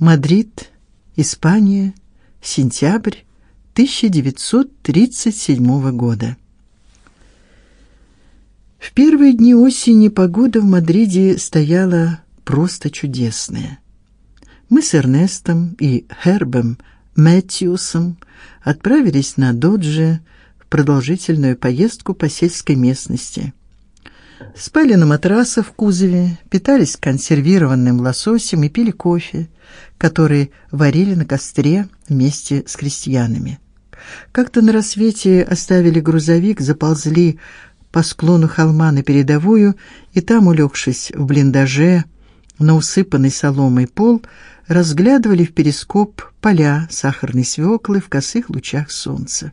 Мадрид, Испания, сентябрь 1937 года. В первые дни осени погода в Мадриде стояла просто чудесная. Мы с Эрнестом и Хербом Мэтьюсом отправились на Додже в продолжительную поездку по сельской местности. Спали на матрасах в кузове, питались консервированным лососем и пили кофе, который варили на костре вместе с крестьянами. Как-то на рассвете оставили грузовик, заползли по склону холма на передовую и там, улегшись в блиндаже на усыпанный соломой пол, разглядывали в перископ поля сахарной свеклы в косых лучах солнца.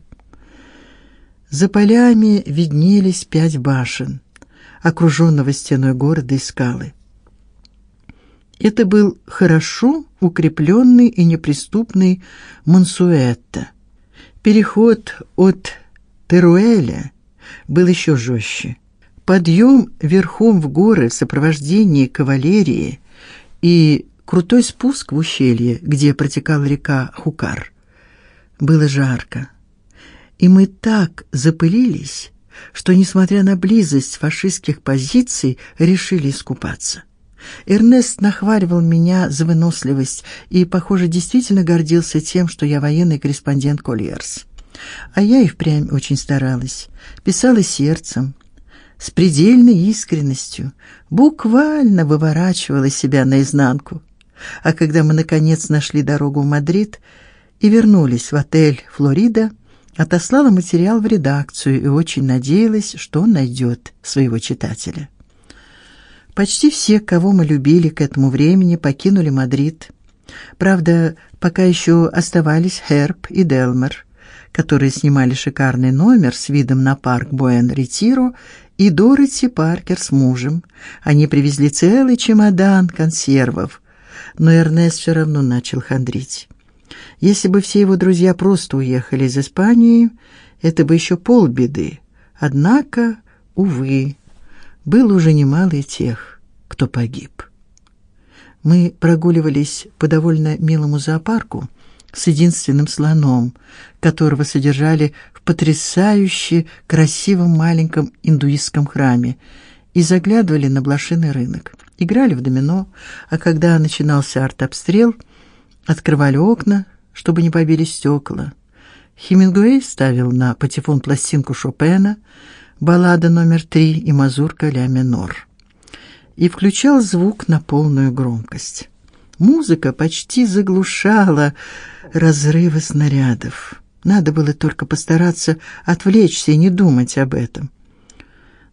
За полями виднелись пять башен, окруженного стеной города и скалы. Это был хорошо укрепленный и неприступный Монсуэта. Переход от Теруэля был еще жестче. Подъем верхом в горы в сопровождении кавалерии и крутой спуск в ущелье, где протекала река Хукар. Было жарко. И мы так запылились, что несмотря на близость фашистских позиций, решили искупаться. Эрнест нахваливал меня за выносливость и, похоже, действительно гордился тем, что я военный корреспондент Кольерс. А я и впрямь очень старалась, писала сердцем, с предельной искренностью, буквально выворачивала себя наизнанку. А когда мы наконец нашли дорогу в Мадрид и вернулись в отель Флорида, отослала материал в редакцию и очень надеялась, что он найдет своего читателя. Почти все, кого мы любили к этому времени, покинули Мадрид. Правда, пока еще оставались Херб и Делмер, которые снимали шикарный номер с видом на парк Буэн-Ретиро, и Дороти Паркер с мужем. Они привезли целый чемодан консервов, но Эрнест все равно начал хандрить. Если бы все его друзья просто уехали из Испании, это бы еще полбеды. Однако, увы, было уже немало и тех, кто погиб. Мы прогуливались по довольно милому зоопарку, с единственным слоном, которого содержали в потрясающе красивом маленьком индуистском храме, и заглядывали на блошиный рынок. Играли в домино, а когда начинался артобстрел, открывали окна, чтобы не побили стекла. Хемингуэй ставил на патефон пластинку Шопена, баллада номер три и мазурка ля минор, и включал звук на полную громкость. Музыка почти заглушала разрывы снарядов. Надо было только постараться отвлечься и не думать об этом.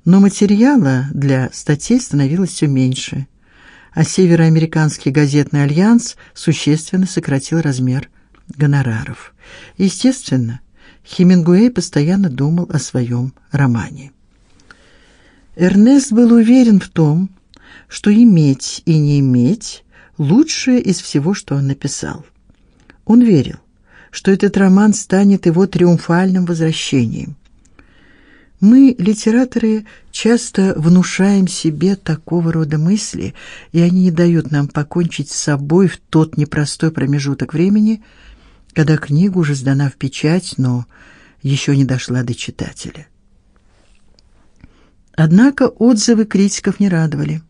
Но материала для статей становилось все меньше, а североамериканский газетный альянс существенно сократил размер гонораров. Естественно, Хемингуэй постоянно думал о своем романе. Эрнест был уверен в том, что иметь и не иметь лучшее из всего, что он написал. Он верил, что этот роман станет его триумфальным возвращением. Мы, литераторы, часто внушаем себе такого рода мысли, и они не дают нам покончить с собой в тот непростой промежуток времени, когда книга уже сдана в печать, но еще не дошла до читателя. Однако отзывы критиков не радовали.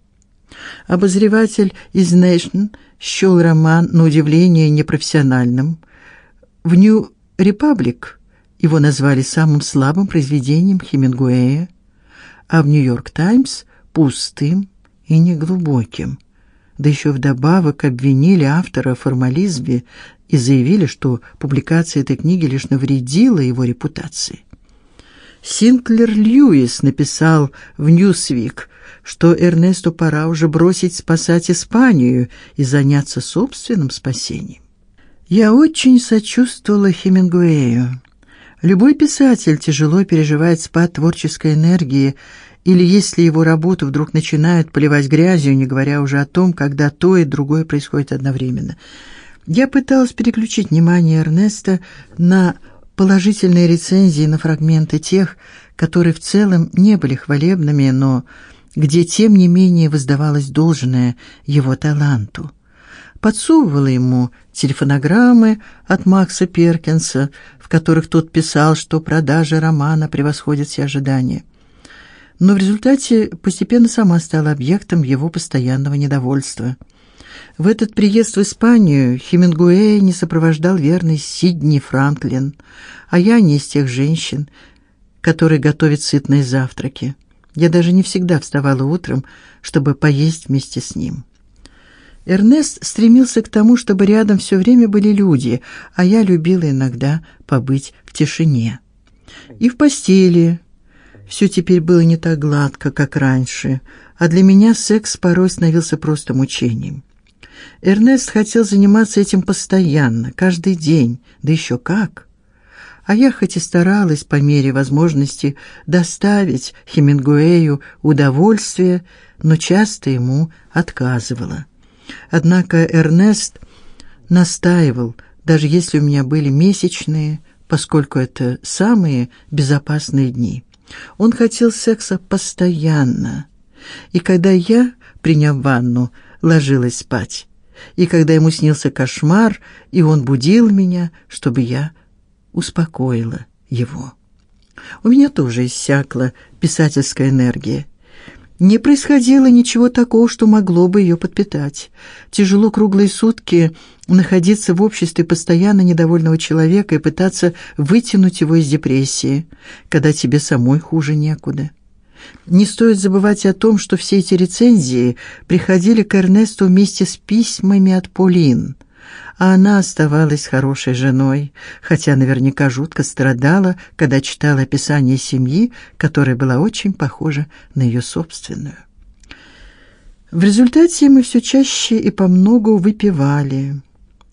Обозреватель из Nation счел роман на удивление непрофессиональным. В New Republic его назвали самым слабым произведением Хемингуэя, а в Нью-Йорк Таймс пустым и неглубоким. Да еще вдобавок обвинили автора в формализме и заявили, что публикация этой книги лишь навредила его репутации. Синклер Льюис написал в Newsweek, что Эрнесту пора уже бросить спасать Испанию и заняться собственным спасением. Я очень сочувствовала Хемингуэю. Любой писатель тяжело переживает спад творческой энергии, или если его работу вдруг начинают поливать грязью, не говоря уже о том, когда то и другое происходит одновременно. Я пыталась переключить внимание Эрнеста на положительные рецензии на фрагменты тех, которые в целом не были хвалебными, но где тем не менее воздавалось должное его таланту. Подсовывала ему телефонограммы от Макса Перкинса, в которых тот писал, что продажи романа превосходят все ожидания. Но в результате постепенно сама стала объектом его постоянного недовольства. В этот приезд в Испанию Хемингуэя не сопровождал верный Сидни Франклин, а я не из тех женщин, которые готовят сытные завтраки. Я даже не всегда вставала утром, чтобы поесть вместе с ним. Эрнест стремился к тому, чтобы рядом все время были люди, а я любила иногда побыть в тишине. И в постели все теперь было не так гладко, как раньше, а для меня секс порой становился просто мучением. Эрнест хотел заниматься этим постоянно, каждый день, да еще как. А я хоть и старалась по мере возможности доставить Хемингуэю удовольствие, но часто ему отказывала. Однако Эрнест настаивал, даже если у меня были месячные, поскольку это самые безопасные дни. Он хотел секса постоянно. И когда я, приняв ванну, ложилась спать, и когда ему снился кошмар, и он будил меня, чтобы я успокоила его. У меня тоже иссякла писательская энергия. Не происходило ничего такого, что могло бы ее подпитать. Тяжело круглые сутки находиться в обществе постоянно недовольного человека и пытаться вытянуть его из депрессии, когда тебе самой хуже некуда. Не стоит забывать о том, что все эти рецензии приходили к Эрнесту вместе с письмами от Полин а она оставалась хорошей женой, хотя наверняка жутко страдала, когда читала описание семьи, которая была очень похожа на ее собственную. В результате мы все чаще и помногу выпивали,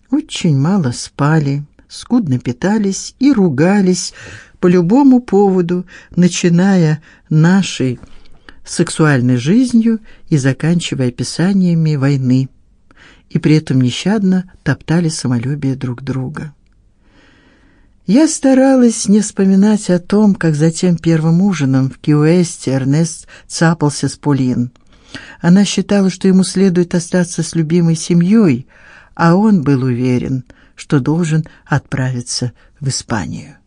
очень мало спали, скудно питались и ругались по любому поводу, начиная нашей сексуальной жизнью и заканчивая описаниями войны и при этом нещадно топтали самолюбие друг друга. Я старалась не вспоминать о том, как за тем первым ужином в Кьюэсте Эрнест цапался с Полин. Она считала, что ему следует остаться с любимой семьей, а он был уверен, что должен отправиться в Испанию.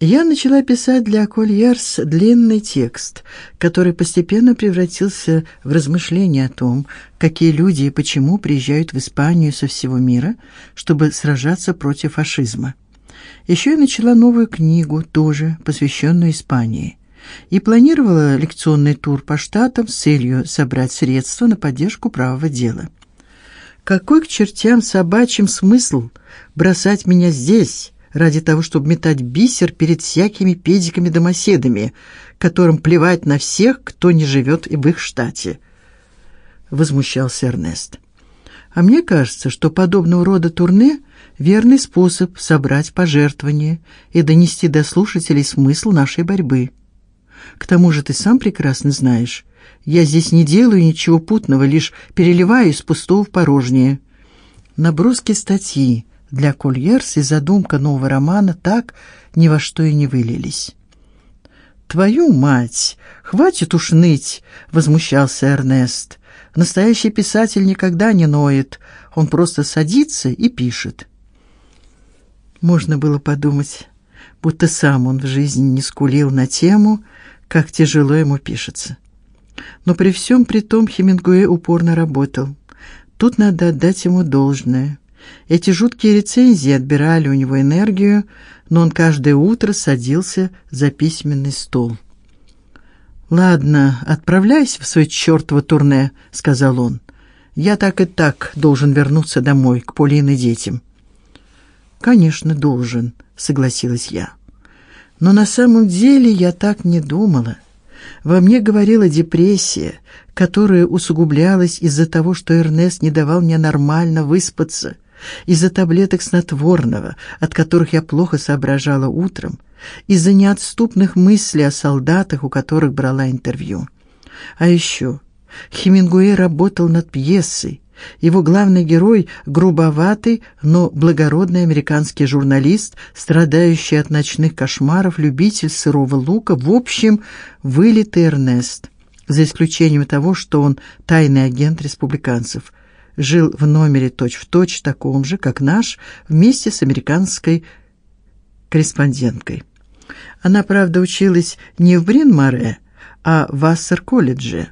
Я начала писать для Кольерс длинный текст, который постепенно превратился в размышления о том, какие люди и почему приезжают в Испанию со всего мира, чтобы сражаться против фашизма. Еще я начала новую книгу, тоже посвященную Испании, и планировала лекционный тур по штатам с целью собрать средства на поддержку правого дела. Какой к чертям собачьим смысл бросать меня здесь? Ради того, чтобы метать бисер перед всякими педиками-домоседами, которым плевать на всех, кто не живет в их штате. Возмущался Эрнест. А мне кажется, что подобного рода турне верный способ собрать пожертвования и донести до слушателей смысл нашей борьбы. К тому же ты сам прекрасно знаешь, я здесь не делаю ничего путного, лишь переливаю из пустого в порожнее. Наброски статьи, для Кольерс и задумка нового романа так ни во что и не вылились. Твою мать, хватит уж ныть, возмущался Эрнест. Настоящий писатель никогда не ноет, он просто садится и пишет. Можно было подумать, будто сам он в жизни не скулил на тему, как тяжело ему пишется. Но при всем при том Хемингуэй упорно работал. Тут надо отдать ему должное. Эти жуткие рецензии отбирали у него энергию, но он каждое утро садился за письменный стол. Ладно, отправляйся в свой чёртово турне, сказал он. Я так и так должен вернуться домой к Полине и детям. Конечно, должен, согласилась я. Но на самом деле я так не думала. Во мне говорила депрессия, которая усугублялась из-за того, что Эрнест не давал мне нормально выспаться из-за таблеток снотворного, от которых я плохо соображала утром, из-за неотступных мыслей о солдатах, у которых брала интервью. А еще Хемингуэй работал над пьесой. Его главный герой грубоватый, но благородный американский журналист, страдающий от ночных кошмаров, любитель сырого лука, в общем, вылитый Эрнест, за исключением того, что он тайный агент республиканцев. Жил в номере точь-в-точь точь таком же, как наш, вместе с американской корреспонденткой. Она, правда, училась не в Брин-Маре, а в Вассер-колледже.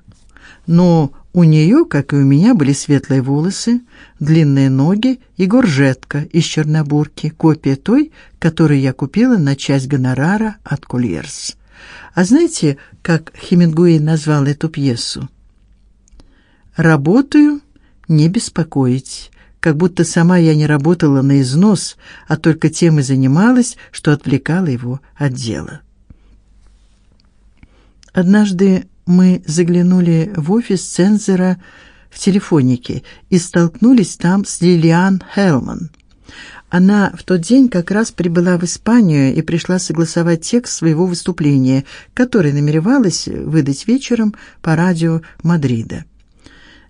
Но у нее, как и у меня, были светлые волосы, длинные ноги и горжетка из чернобурки, копия той, которую я купила на часть гонорара от Кольерс. А знаете, как Хемингуэй назвал эту пьесу? Работаю, не беспокоить. Как будто сама я не работала на износ, а только тем и занималась, что отвлекала его от дела. Однажды мы заглянули в офис цензора в телефонике и столкнулись там с Лилиан Хелман. Она в тот день как раз прибыла в Испанию и пришла согласовать текст своего выступления, который намеревалась выдать вечером по радио Мадрида.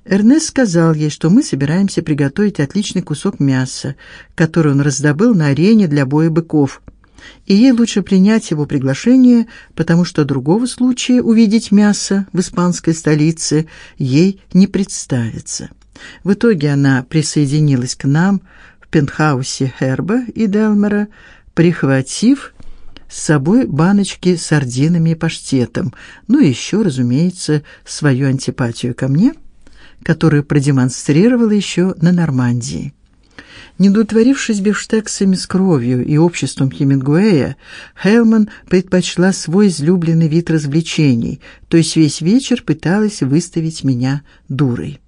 Эрнест сказал ей, что мы собираемся приготовить отличный кусок мяса, который он раздобыл на арене для боя быков – и ей лучше принять его приглашение, потому что другого случая увидеть мясо в испанской столице ей не представится. В итоге она присоединилась к нам в пентхаусе Херба и Делмера, прихватив с собой баночки с сардинами и паштетом, ну и еще, разумеется, свою антипатию ко мне, которую продемонстрировала еще на Нормандии. Не удовлетворившись бифштексами с кровью и обществом Хемингуэя, Хелман предпочла свой излюбленный вид развлечений, то есть весь вечер пыталась выставить меня дурой.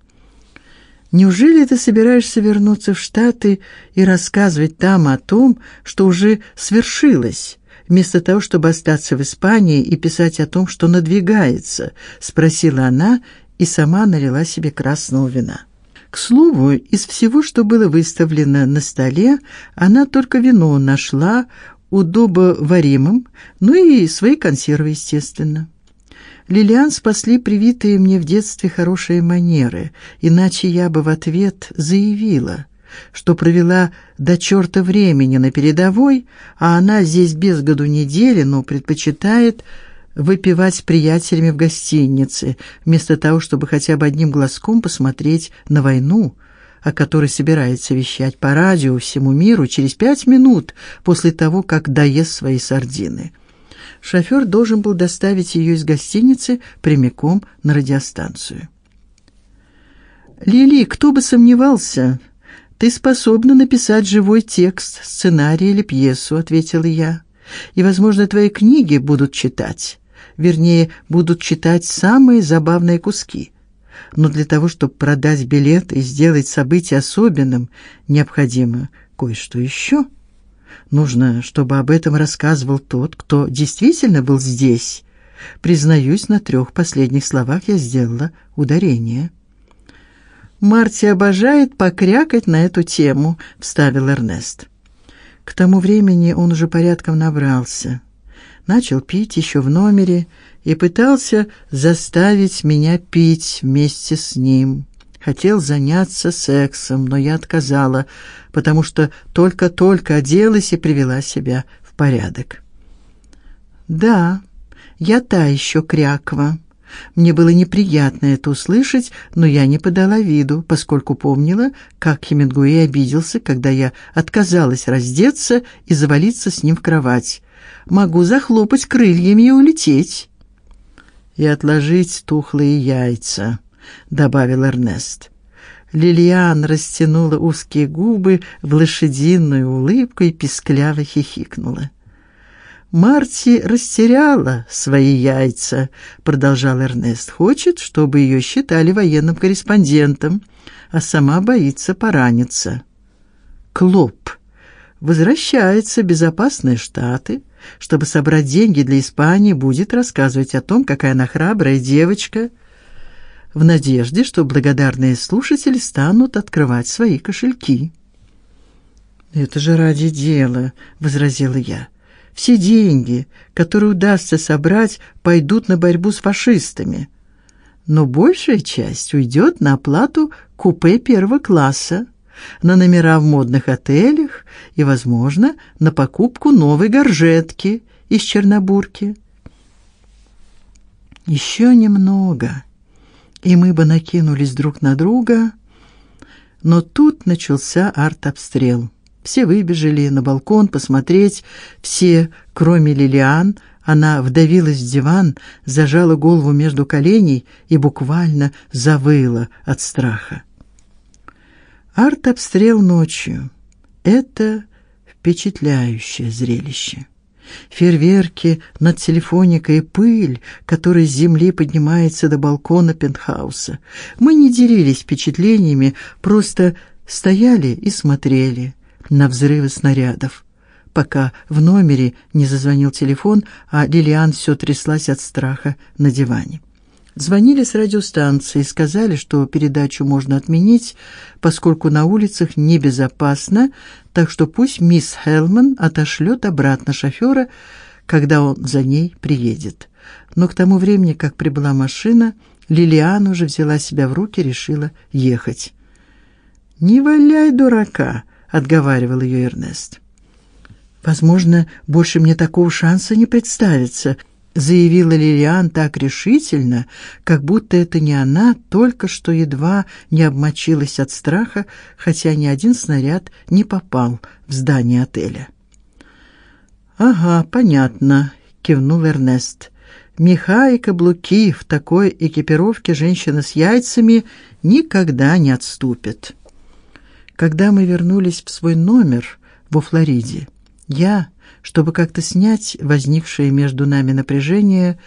Неужели ты собираешься вернуться в Штаты и рассказывать там о том, что уже свершилось, вместо того, чтобы остаться в Испании и писать о том, что надвигается, спросила она и сама налила себе красного вина. К слову, из всего, что было выставлено на столе, она только вино нашла удобоваримым, ну и свои консервы, естественно. Лилиан спасли привитые мне в детстве хорошие манеры, иначе я бы в ответ заявила, что провела до черта времени на передовой, а она здесь без году недели, но предпочитает выпивать с приятелями в гостинице, вместо того, чтобы хотя бы одним глазком посмотреть на войну, о которой собирается вещать по радио всему миру через пять минут после того, как доест свои сардины. Шофер должен был доставить ее из гостиницы прямиком на радиостанцию. Лили, кто бы сомневался, ты способна написать живой текст, сценарий или пьесу, ответила я. И, возможно, твои книги будут читать вернее, будут читать самые забавные куски. Но для того, чтобы продать билет и сделать событие особенным, необходимо кое-что еще. Нужно, чтобы об этом рассказывал тот, кто действительно был здесь. Признаюсь, на трех последних словах я сделала ударение. Марти обожает покрякать на эту тему, вставил Эрнест. К тому времени он уже порядком набрался начал пить еще в номере и пытался заставить меня пить вместе с ним. Хотел заняться сексом, но я отказала, потому что только-только оделась и привела себя в порядок. Да, я та еще кряква. Мне было неприятно это услышать, но я не подала виду, поскольку помнила, как Хемингуэй обиделся, когда я отказалась раздеться и завалиться с ним в кровать могу захлопать крыльями и улететь. И отложить тухлые яйца, добавил Эрнест. Лилиан растянула узкие губы в лошадиную улыбку и пискляво хихикнула. Марти растеряла свои яйца, продолжал Эрнест. Хочет, чтобы ее считали военным корреспондентом, а сама боится пораниться. Клоп возвращается в безопасные штаты чтобы собрать деньги для Испании, будет рассказывать о том, какая она храбрая девочка, в надежде, что благодарные слушатели станут открывать свои кошельки. Это же ради дела, возразила я. Все деньги, которые удастся собрать, пойдут на борьбу с фашистами. Но большая часть уйдет на оплату купе первого класса на номера в модных отелях и, возможно, на покупку новой горжетки из чернобурки. Еще немного, и мы бы накинулись друг на друга, Но тут начался артобстрел. Все выбежали на балкон посмотреть, все, кроме Лилиан, она вдавилась в диван, зажала голову между коленей и буквально завыла от страха. Артобстрел ночью это впечатляющее зрелище. Фейерверки над телефоникой и пыль, которая с земли поднимается до балкона пентхауса. Мы не делились впечатлениями, просто стояли и смотрели на взрывы снарядов, пока в номере не зазвонил телефон, а Лилиан все тряслась от страха на диване. Звонили с радиостанции, сказали, что передачу можно отменить, поскольку на улицах небезопасно, так что пусть мисс Хелман отошлет обратно шофера, когда он за ней приедет. Но к тому времени, как прибыла машина, Лилиан уже взяла себя в руки, решила ехать. "Не валяй дурака", отговаривал ее Эрнест. Возможно, больше мне такого шанса не представится заявила Лилиан так решительно, как будто это не она только что едва не обмочилась от страха, хотя ни один снаряд не попал в здание отеля. Ага, понятно, кивнул Эрнест. Меха и каблуки в такой экипировке женщина с яйцами никогда не отступит. Когда мы вернулись в свой номер во Флориде, я чтобы как-то снять возникшее между нами напряжение,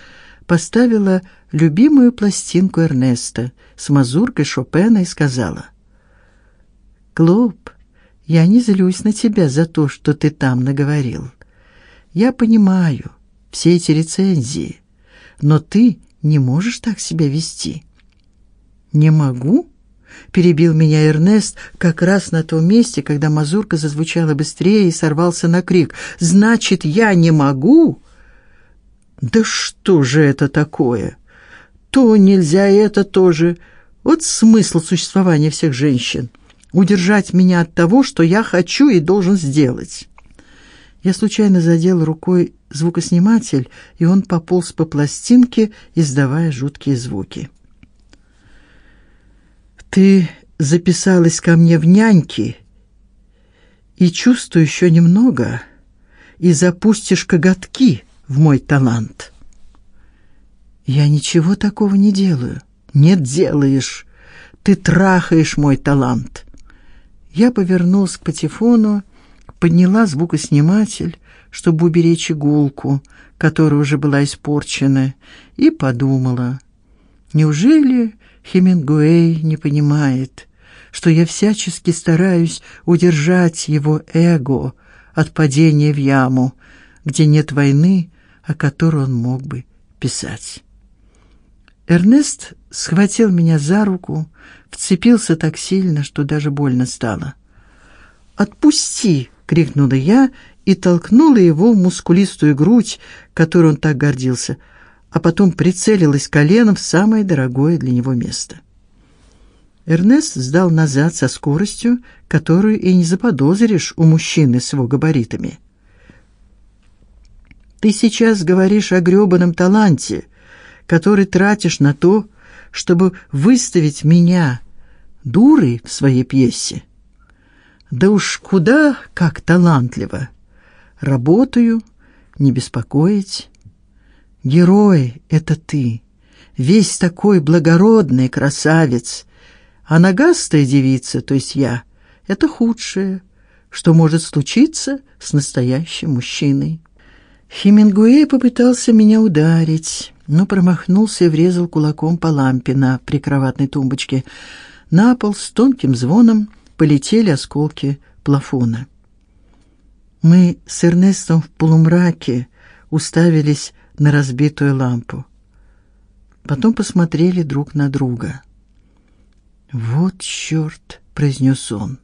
поставила любимую пластинку Эрнеста с мазуркой Шопена и сказала: "Клоп, я не злюсь на тебя за то, что ты там наговорил. Я понимаю все эти рецензии, но ты не можешь так себя вести". "Не могу?" Перебил меня Эрнест как раз на том месте, когда мазурка зазвучала быстрее и сорвался на крик. Значит, я не могу? Да что же это такое? То нельзя, это тоже. Вот смысл существования всех женщин удержать меня от того, что я хочу и должен сделать. Я случайно задел рукой звукосниматель, и он пополз по пластинке, издавая жуткие звуки. Ты записалась ко мне в няньки и чувствую еще немного, и запустишь коготки в мой талант. Я ничего такого не делаю. Нет, делаешь. Ты трахаешь мой талант. Я повернулась к патефону, подняла звукосниматель, чтобы уберечь иголку, которая уже была испорчена, и подумала: неужели Хемингуэй не понимает, что я всячески стараюсь удержать его эго от падения в яму, где нет войны, о которой он мог бы писать. Эрнест схватил меня за руку, вцепился так сильно, что даже больно стало. "Отпусти!" крикнула я и толкнула его в мускулистую грудь, которой он так гордился а потом прицелилась коленом в самое дорогое для него место. Эрнест сдал назад со скоростью, которую и не заподозришь у мужчины с его габаритами. Ты сейчас говоришь о грёбаном таланте, который тратишь на то, чтобы выставить меня дурой в своей пьесе. Да уж куда как талантливо. Работаю, не беспокоить. Герой это ты, весь такой благородный красавец, а нагастая девица, то есть я, это худшее, что может случиться с настоящим мужчиной. Хемингуэй попытался меня ударить, но промахнулся и врезал кулаком по лампе на прикроватной тумбочке. На пол с тонким звоном полетели осколки плафона. Мы с Эрнестом в полумраке уставились на разбитую лампу. Потом посмотрели друг на друга. Вот чёрт, произнес он.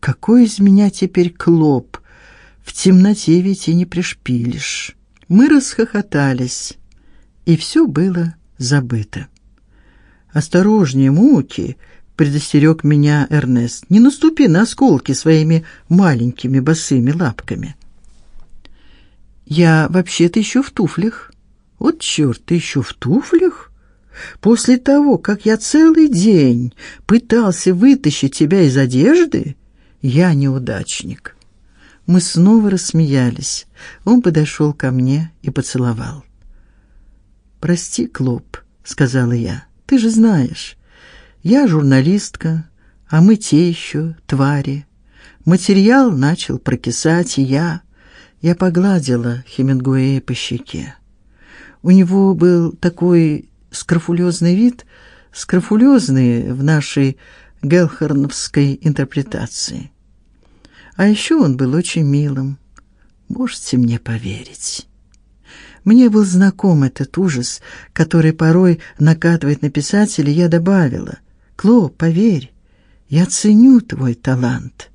Какой из меня теперь клоп? В темноте ведь и не пришпилишь. Мы расхохотались, и все было забыто. Осторожнее, муки, предостерег меня Эрнест. Не наступи на осколки своими маленькими босыми лапками. Я вообще-то еще в туфлях. Вот черт, ты еще в туфлях? После того, как я целый день пытался вытащить тебя из одежды, я неудачник. Мы снова рассмеялись. Он подошел ко мне и поцеловал. Прости, Клоп, сказала я. Ты же знаешь, я журналистка, а мы те еще твари. Материал начал прокисать, и я я погладила Хемингуэя по щеке. У него был такой скрофулезный вид, скрофулезный в нашей гелхерновской интерпретации. А еще он был очень милым. Можете мне поверить. Мне был знаком этот ужас, который порой накатывает на писателя, я добавила: "Кло, поверь, я ценю твой талант".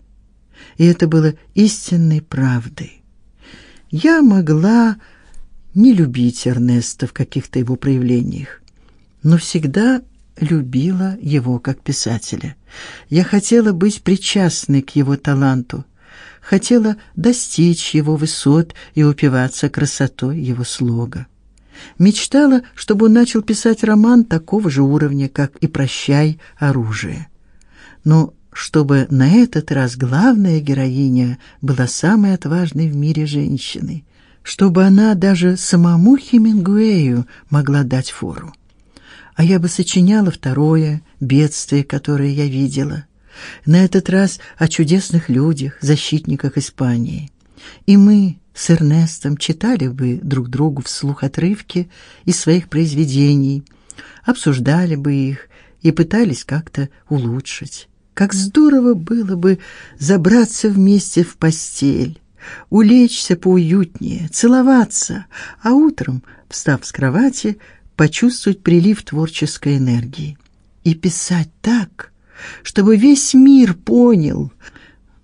И это было истинной правдой. Я могла не любить Эрнеста в каких-то его проявлениях, но всегда любила его как писателя. Я хотела быть причастной к его таланту, хотела достичь его высот и упиваться красотой его слога. Мечтала, чтобы он начал писать роман такого же уровня, как и Прощай, оружие. Но чтобы на этот раз главная героиня была самой отважной в мире женщиной, чтобы она даже самому Хемингуэю могла дать фору. А я бы сочиняла второе бедствие, которое я видела. На этот раз о чудесных людях, защитниках Испании. И мы с Эрнестом читали бы друг другу вслух отрывки из своих произведений, обсуждали бы их и пытались как-то улучшить. Как здорово было бы забраться вместе в постель, улечься поуютнее, целоваться, а утром, встав с кровати, почувствовать прилив творческой энергии и писать так, чтобы весь мир понял,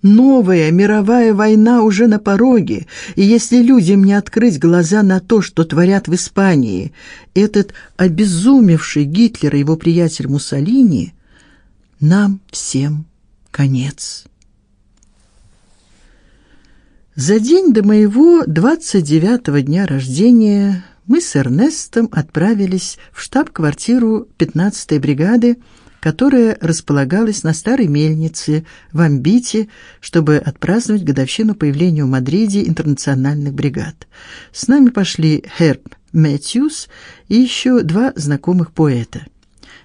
новая мировая война уже на пороге, и если людям не открыть глаза на то, что творят в Испании, этот обезумевший Гитлер и его приятель Муссолини, нам всем конец. За день до моего 29-го дня рождения мы с Эрнестом отправились в штаб-квартиру 15-й бригады, которая располагалась на старой мельнице в Амбите, чтобы отпраздновать годовщину появления в Мадриде интернациональных бригад. С нами пошли Херб Мэтьюс и еще два знакомых поэта.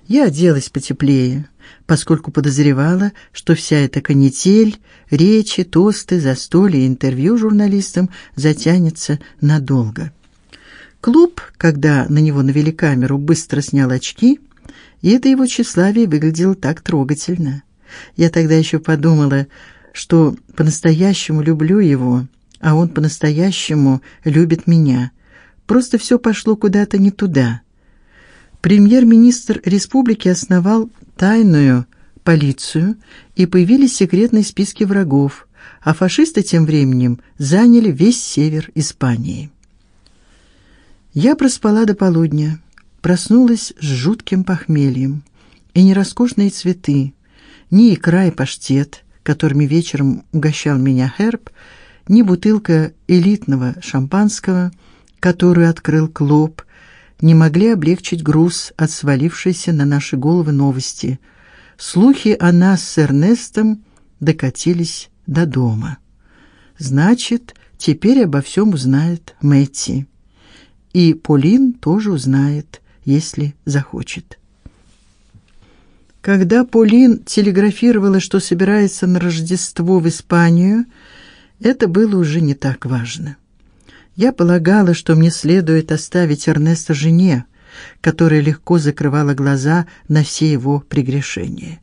Я оделась потеплее, поскольку подозревала, что вся эта канитель, речи, тосты, застолья и интервью журналистам затянется надолго. Клуб, когда на него навели камеру, быстро снял очки, и это его тщеславие выглядело так трогательно. Я тогда еще подумала, что по-настоящему люблю его, а он по-настоящему любит меня. Просто все пошло куда-то не туда. Премьер-министр республики основал тайную полицию, и появились секретные списки врагов, а фашисты тем временем заняли весь север Испании. Я проспала до полудня, проснулась с жутким похмельем, и ни роскошные цветы, ни икра и паштет, которыми вечером угощал меня Херб, ни бутылка элитного шампанского, которую открыл Клоп, не могли облегчить груз от свалившейся на наши головы новости. Слухи о нас с Эрнестом докатились до дома. Значит, теперь обо всем узнает Мэтти. И Полин тоже узнает, если захочет. Когда Полин телеграфировала, что собирается на Рождество в Испанию, это было уже не так важно. Я полагала, что мне следует оставить Эрнеста жене, которая легко закрывала глаза на все его прегрешения.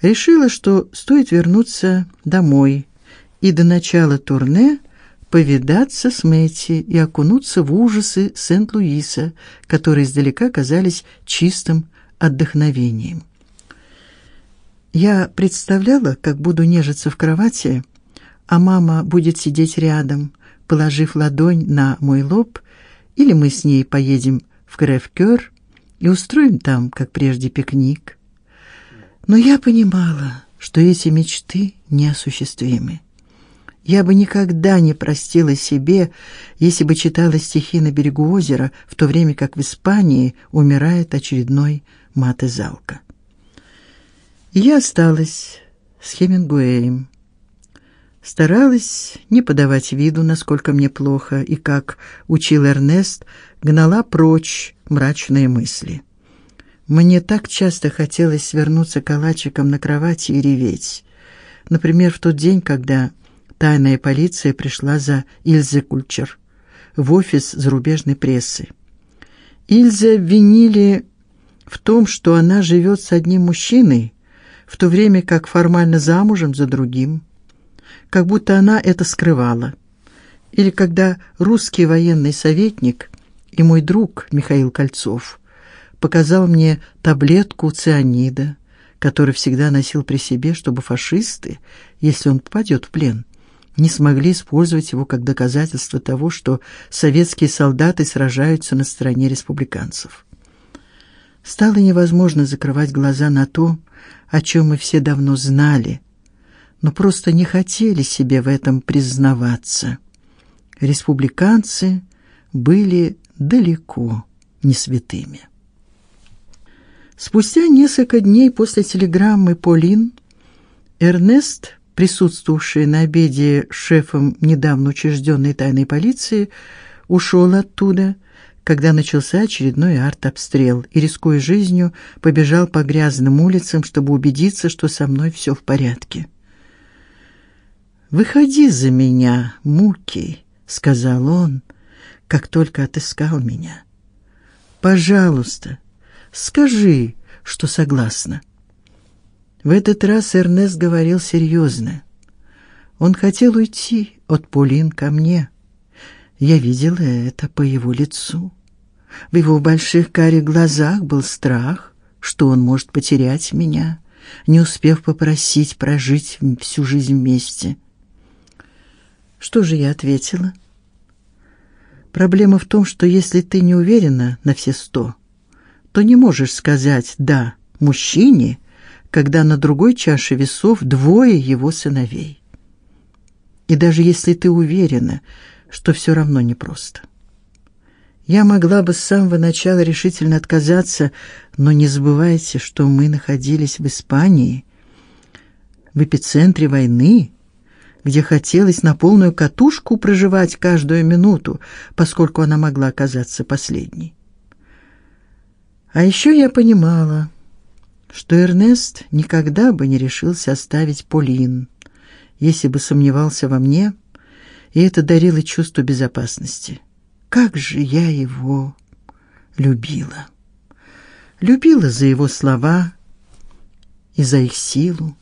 Решила, что стоит вернуться домой и до начала турне повидаться с Мэти и окунуться в ужасы Сент-Луиса, которые издалека казались чистым отдохновением. Я представляла, как буду нежиться в кровати, а мама будет сидеть рядом положив ладонь на мой лоб, или мы с ней поедем в Кревкёр и устроим там, как прежде, пикник. Но я понимала, что эти мечты неосуществимы. Я бы никогда не простила себе, если бы читала стихи на берегу озера, в то время как в Испании умирает очередной Матезалка. Я осталась с Хемингуэем. Старалась не подавать виду, насколько мне плохо, и как учил Эрнест, гнала прочь мрачные мысли. Мне так часто хотелось свернуться калачиком на кровати и реветь. Например, в тот день, когда тайная полиция пришла за Ильзе Кульчер в офис зарубежной прессы. Ильзе обвинили в том, что она живет с одним мужчиной, в то время как формально замужем за другим, как будто она это скрывала. Или когда русский военный советник и мой друг Михаил Кольцов показал мне таблетку цианида, который всегда носил при себе, чтобы фашисты, если он попадет в плен, не смогли использовать его как доказательство того, что советские солдаты сражаются на стороне республиканцев. Стало невозможно закрывать глаза на то, о чем мы все давно знали, но просто не хотели себе в этом признаваться. Республиканцы были далеко не святыми. Спустя несколько дней после телеграммы Полин Эрнест присутствовавший на обеде с шефом недавно учрежденной тайной полиции, ушел оттуда, когда начался очередной артобстрел, и рискуя жизнью, побежал по грязным улицам, чтобы убедиться, что со мной все в порядке. Выходи за меня, Муки, сказал он, как только отыскал меня. Пожалуйста, скажи, что согласна. В этот раз Эрнест говорил серьезно. Он хотел уйти от Полин ко мне. Я видела это по его лицу. В его больших карих глазах был страх, что он может потерять меня, не успев попросить прожить всю жизнь вместе. Что же я ответила? Проблема в том, что если ты не уверена на все сто, то не можешь сказать да мужчине, когда на другой чаше весов двое его сыновей. И даже если ты уверена, что все равно непросто. Я могла бы с самого начала решительно отказаться, но не забывайте, что мы находились в Испании, в эпицентре войны, где хотелось на полную катушку проживать каждую минуту, поскольку она могла оказаться последней. А еще я понимала, что Эрнест никогда бы не решился оставить Полин, если бы сомневался во мне, и это дарило чувство безопасности. Как же я его любила. Любила за его слова и за их силу,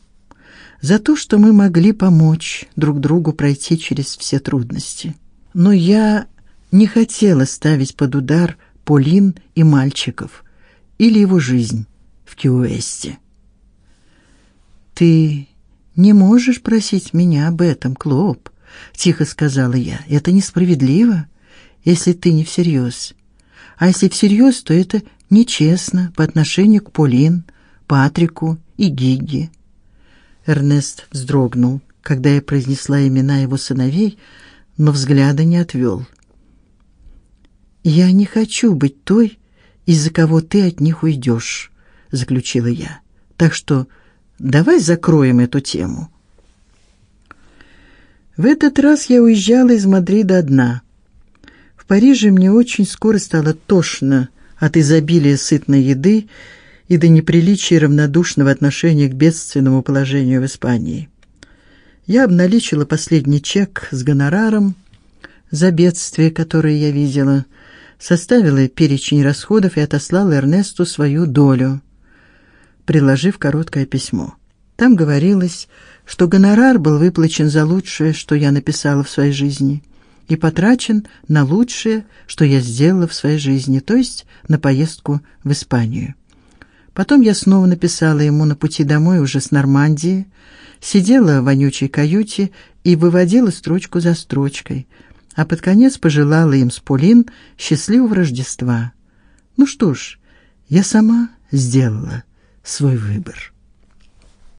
за то, что мы могли помочь друг другу пройти через все трудности. Но я не хотела ставить под удар Полин и мальчиков или его жизнь в Кьюэсте. Ты не можешь просить меня об этом, Клоп, тихо сказала я. Это несправедливо, если ты не всерьез. А если всерьез, то это нечестно по отношению к Полин, Патрику и Гигги. Эрнест вздрогнул, когда я произнесла имена его сыновей, но взгляда не отвел. Я не хочу быть той, из-за кого ты от них уйдешь заключила я. Так что давай закроем эту тему. В этот раз я уезжала из Мадрида одна. В Париже мне очень скоро стало тошно от изобилия сытной еды и до неприличия равнодушного отношения к бедственному положению в Испании. Я обналичила последний чек с гонораром за бедствие, которое я видела, составила перечень расходов и отослала Эрнесту свою долю приложив короткое письмо. Там говорилось, что гонорар был выплачен за лучшее, что я написала в своей жизни, и потрачен на лучшее, что я сделала в своей жизни, то есть на поездку в Испанию. Потом я снова написала ему на пути домой уже с Нормандии, сидела в вонючей каюте и выводила строчку за строчкой, а под конец пожелала им с Полин счастливого Рождества. Ну что ж, я сама сделала свой выбор.